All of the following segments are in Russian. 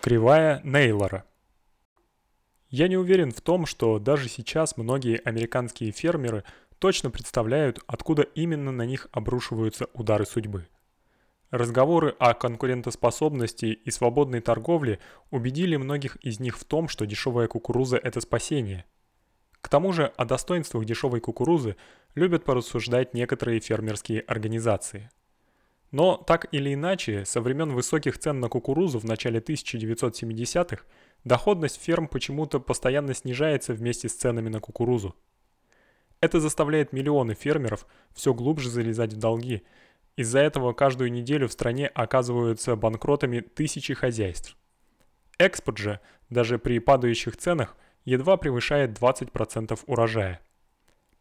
Кривая Нейлора. Я не уверен в том, что даже сейчас многие американские фермеры точно представляют, откуда именно на них обрушиваются удары судьбы. Разговоры о конкурентоспособности и свободной торговле убедили многих из них в том, что дешевая кукуруза это спасение. К тому же о достоинствах дешевой кукурузы любят порассуждать некоторые фермерские организации. Но так или иначе, со времен высоких цен на кукурузу в начале 1970-х доходность ферм почему-то постоянно снижается вместе с ценами на кукурузу. Это заставляет миллионы фермеров все глубже залезать в долги. Из-за этого каждую неделю в стране оказываются банкротами тысячи хозяйств. Экспорт же, даже при падающих ценах, едва превышает 20% урожая.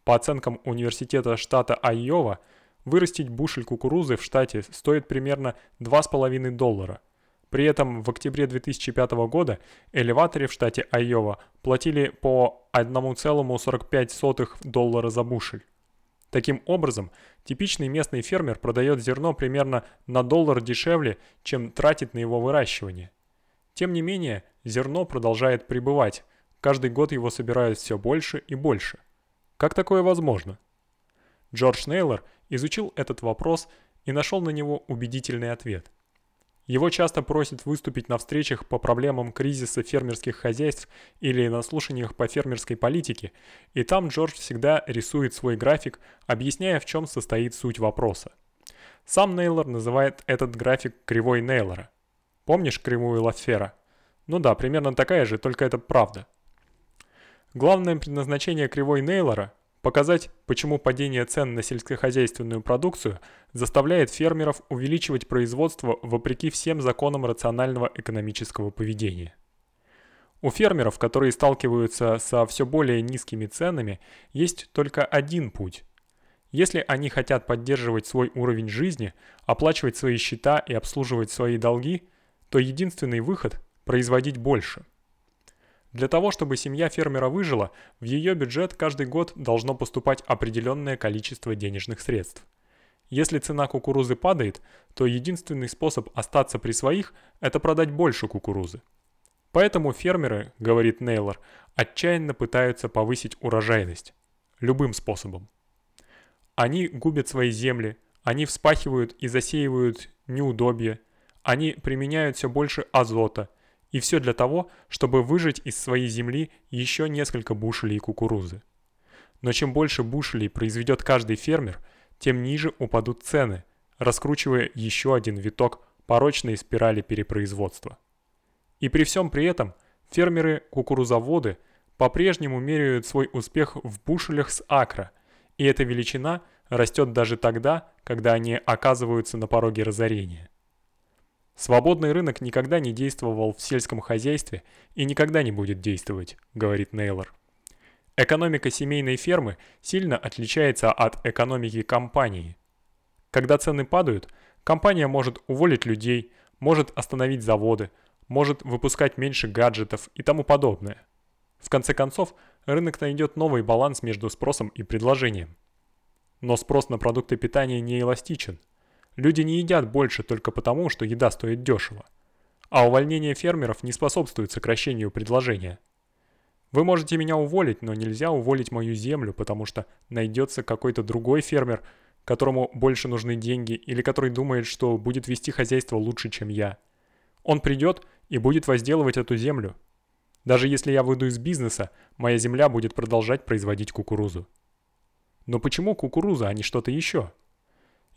По оценкам университета штата Айова, Вырастить бушель кукурузы в штате стоит примерно 2,5 доллара. При этом в октябре 2005 года элеваторы в штате Айова платили по 1,45 доллара за бушель. Таким образом, типичный местный фермер продает зерно примерно на доллар дешевле, чем тратит на его выращивание. Тем не менее, зерно продолжает прибывать. Каждый год его собирают все больше и больше. Как такое возможно? Джордж Нейлор изучил этот вопрос и нашел на него убедительный ответ. Его часто просят выступить на встречах по проблемам кризиса фермерских хозяйств или на слушаниях по фермерской политике, и там Джордж всегда рисует свой график, объясняя, в чем состоит суть вопроса. Сам Нейлор называет этот график кривой Нейлора. Помнишь кривую Лафера? Ну да, примерно такая же, только это правда. Главное предназначение кривой Нейлора Показать, почему падение цен на сельскохозяйственную продукцию заставляет фермеров увеличивать производство вопреки всем законам рационального экономического поведения. У фермеров, которые сталкиваются со все более низкими ценами, есть только один путь. Если они хотят поддерживать свой уровень жизни, оплачивать свои счета и обслуживать свои долги, то единственный выход производить больше – для того, чтобы семья фермера выжила, в ее бюджет каждый год должно поступать определенное количество денежных средств. Если цена кукурузы падает, то единственный способ остаться при своих – это продать больше кукурузы. Поэтому фермеры, говорит Нейлор, отчаянно пытаются повысить урожайность. Любым способом. Они губят свои земли, они вспахивают и засеивают неудобья, они применяют все больше азота – и все для того, чтобы выжать из своей земли еще несколько бушелей кукурузы. Но чем больше бушелей произведет каждый фермер, тем ниже упадут цены, раскручивая еще один виток порочной спирали перепроизводства. И при всем при этом фермеры-кукурузоводы по-прежнему меряют свой успех в бушелях с акра, и эта величина растет даже тогда, когда они оказываются на пороге разорения. Свободный рынок никогда не действовал в сельском хозяйстве и никогда не будет действовать, говорит Нейлор. Экономика семейной фермы сильно отличается от экономики компании. Когда цены падают, компания может уволить людей, может остановить заводы, может выпускать меньше гаджетов и тому подобное. В конце концов, рынок найдет новый баланс между спросом и предложением. Но спрос на продукты питания не эластичен. Люди не едят больше только потому, что еда стоит дешево. А увольнение фермеров не способствует сокращению предложения. Вы можете меня уволить, но нельзя уволить мою землю, потому что найдется какой-то другой фермер, которому больше нужны деньги или который думает, что будет вести хозяйство лучше, чем я. Он придет и будет возделывать эту землю. Даже если я выйду из бизнеса, моя земля будет продолжать производить кукурузу. Но почему кукуруза, а не что-то еще?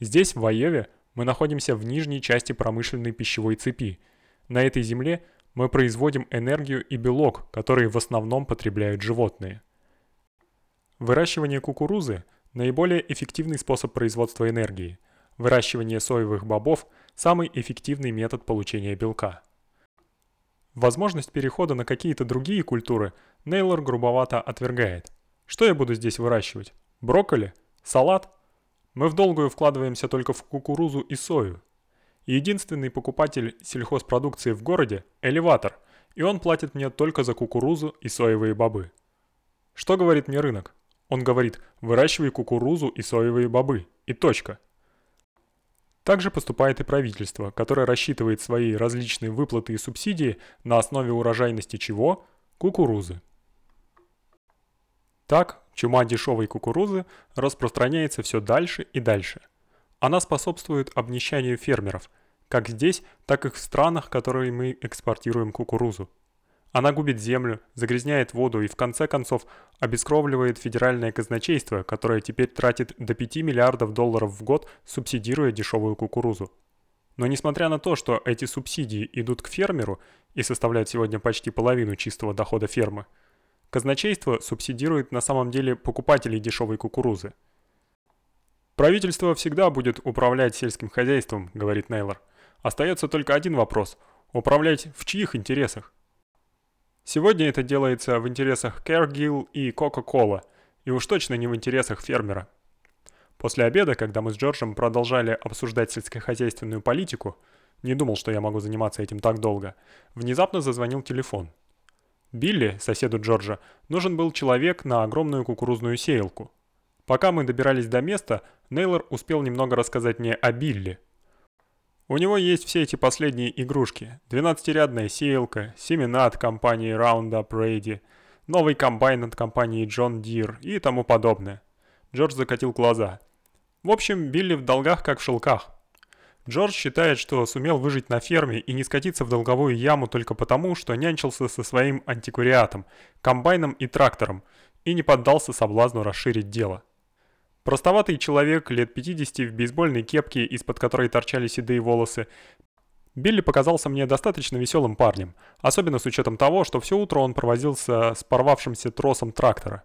Здесь, в Айове, мы находимся в нижней части промышленной пищевой цепи. На этой земле мы производим энергию и белок, которые в основном потребляют животные. Выращивание кукурузы – наиболее эффективный способ производства энергии. Выращивание соевых бобов – самый эффективный метод получения белка. Возможность перехода на какие-то другие культуры Нейлор грубовато отвергает. Что я буду здесь выращивать? Брокколи? Салат? Мы в долгую вкладываемся только в кукурузу и сою. Единственный покупатель сельхозпродукции в городе – элеватор, и он платит мне только за кукурузу и соевые бобы. Что говорит мне рынок? Он говорит, выращивай кукурузу и соевые бобы, и точка. Также поступает и правительство, которое рассчитывает свои различные выплаты и субсидии на основе урожайности чего? Кукурузы. Так, чума дешевой кукурузы распространяется все дальше и дальше. Она способствует обнищанию фермеров, как здесь, так и в странах, которые мы экспортируем кукурузу. Она губит землю, загрязняет воду и в конце концов обескровливает федеральное казначейство, которое теперь тратит до 5 миллиардов долларов в год, субсидируя дешевую кукурузу. Но несмотря на то, что эти субсидии идут к фермеру и составляют сегодня почти половину чистого дохода фермы, казначейство субсидирует на самом деле покупателей дешевой кукурузы. Правительство всегда будет управлять сельским хозяйством, говорит Нейлор. Остается только один вопрос: управлять в чьих интересах? Сегодня это делается в интересах Cargill и Coca-Cola, и уж точно не в интересах фермера. После обеда, когда мы с Джорджем продолжали обсуждать сельскохозяйственную политику, не думал, что я могу заниматься этим так долго, внезапно зазвонил телефон. Билли, соседу Джорджа, нужен был человек на огромную кукурузную сеялку. Пока мы добирались до места, Нейлор успел немного рассказать мне о Билли – у него есть все эти последние игрушки. 12-рядная сеялка, семена от компании Roundup Ready, новый комбайн от компании John Deere и тому подобное. Джордж закатил глаза. В общем, Билли в долгах как в шелках. Джордж считает, что сумел выжить на ферме и не скатиться в долговую яму только потому, что нянчился со своим антиквариатом, комбайном и трактором и не поддался соблазну расширить дело. Простоватый человек лет 50 в бейсбольной кепке, из-под которой торчали седые волосы. Билли показался мне достаточно веселым парнем, особенно с учетом того, что все утро он провозился с порвавшимся тросом трактора.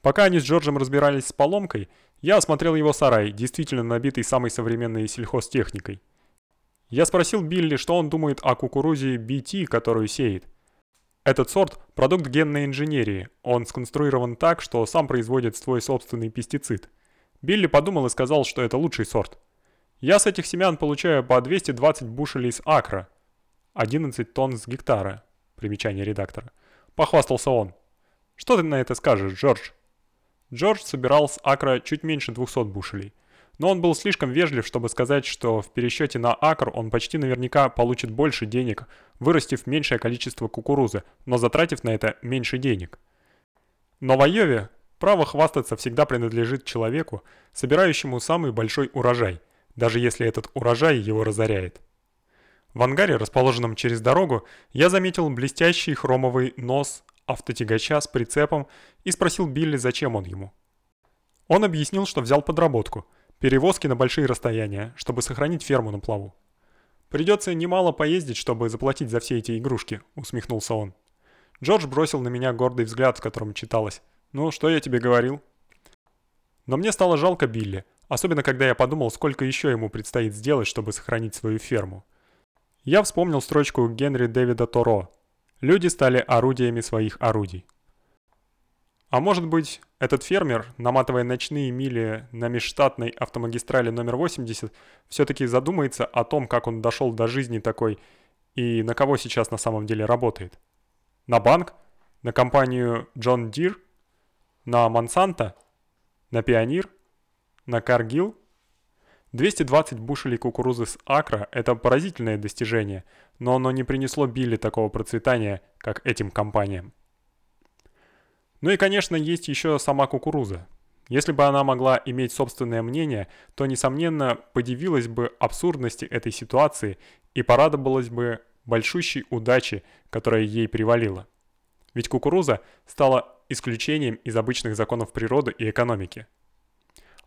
Пока они с Джорджем разбирались с поломкой, я осмотрел его сарай, действительно набитый самой современной сельхозтехникой. Я спросил Билли, что он думает о кукурузе BT, которую сеет. Этот сорт – продукт генной инженерии. Он сконструирован так, что сам производит свой собственный пестицид. Билли подумал и сказал, что это лучший сорт. Я с этих семян получаю по 220 бушелей с акра. 11 тонн с гектара. Примечание редактора. Похвастался он. Что ты на это скажешь, Джордж? Джордж собирал с акра чуть меньше 200 бушелей но он был слишком вежлив, чтобы сказать, что в пересчете на акр он почти наверняка получит больше денег, вырастив меньшее количество кукурузы, но затратив на это меньше денег. Но в Айове право хвастаться всегда принадлежит человеку, собирающему самый большой урожай, даже если этот урожай его разоряет. В ангаре, расположенном через дорогу, я заметил блестящий хромовый нос автотягача с прицепом и спросил Билли, зачем он ему. Он объяснил, что взял подработку – Перевозки на большие расстояния, чтобы сохранить ферму на плаву. Придется немало поездить, чтобы заплатить за все эти игрушки, усмехнулся он. Джордж бросил на меня гордый взгляд, в котором читалось: "Ну, что я тебе говорил?" Но мне стало жалко Билли, особенно когда я подумал, сколько еще ему предстоит сделать, чтобы сохранить свою ферму. Я вспомнил строчку Генри Дэвида Торо: "Люди стали орудиями своих орудий". А может быть, этот фермер, наматывая ночные мили на межштатной автомагистрали номер 80, все-таки задумается о том, как он дошел до жизни такой и на кого сейчас на самом деле работает. На банк? На компанию John Deere? На Monsanto? На Pioneer? На Cargill? 220 бушелей кукурузы с акра – это поразительное достижение, но оно не принесло Билли такого процветания, как этим компаниям. Ну и, конечно, есть еще сама кукуруза. Если бы она могла иметь собственное мнение, то, несомненно, подивилась бы абсурдности этой ситуации и порадовалась бы большущей удаче, которая ей привалила. Ведь кукуруза стала исключением из обычных законов природы и экономики.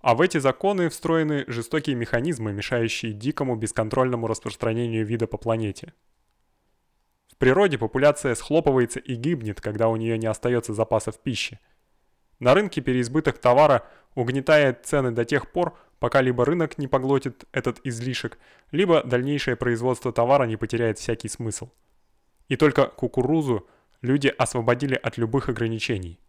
А в эти законы встроены жестокие механизмы, мешающие дикому бесконтрольному распространению вида по планете. В природе популяция схлопывается и гибнет, когда у нее не остается запасов пищи. На рынке переизбыток товара угнетает цены до тех пор, пока либо рынок не поглотит этот излишек, либо дальнейшее производство товара не потеряет всякий смысл. И только кукурузу люди освободили от любых ограничений.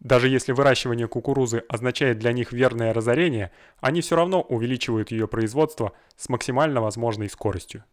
Даже если выращивание кукурузы означает для них верное разорение, они все равно увеличивают ее производство с максимально возможной скоростью.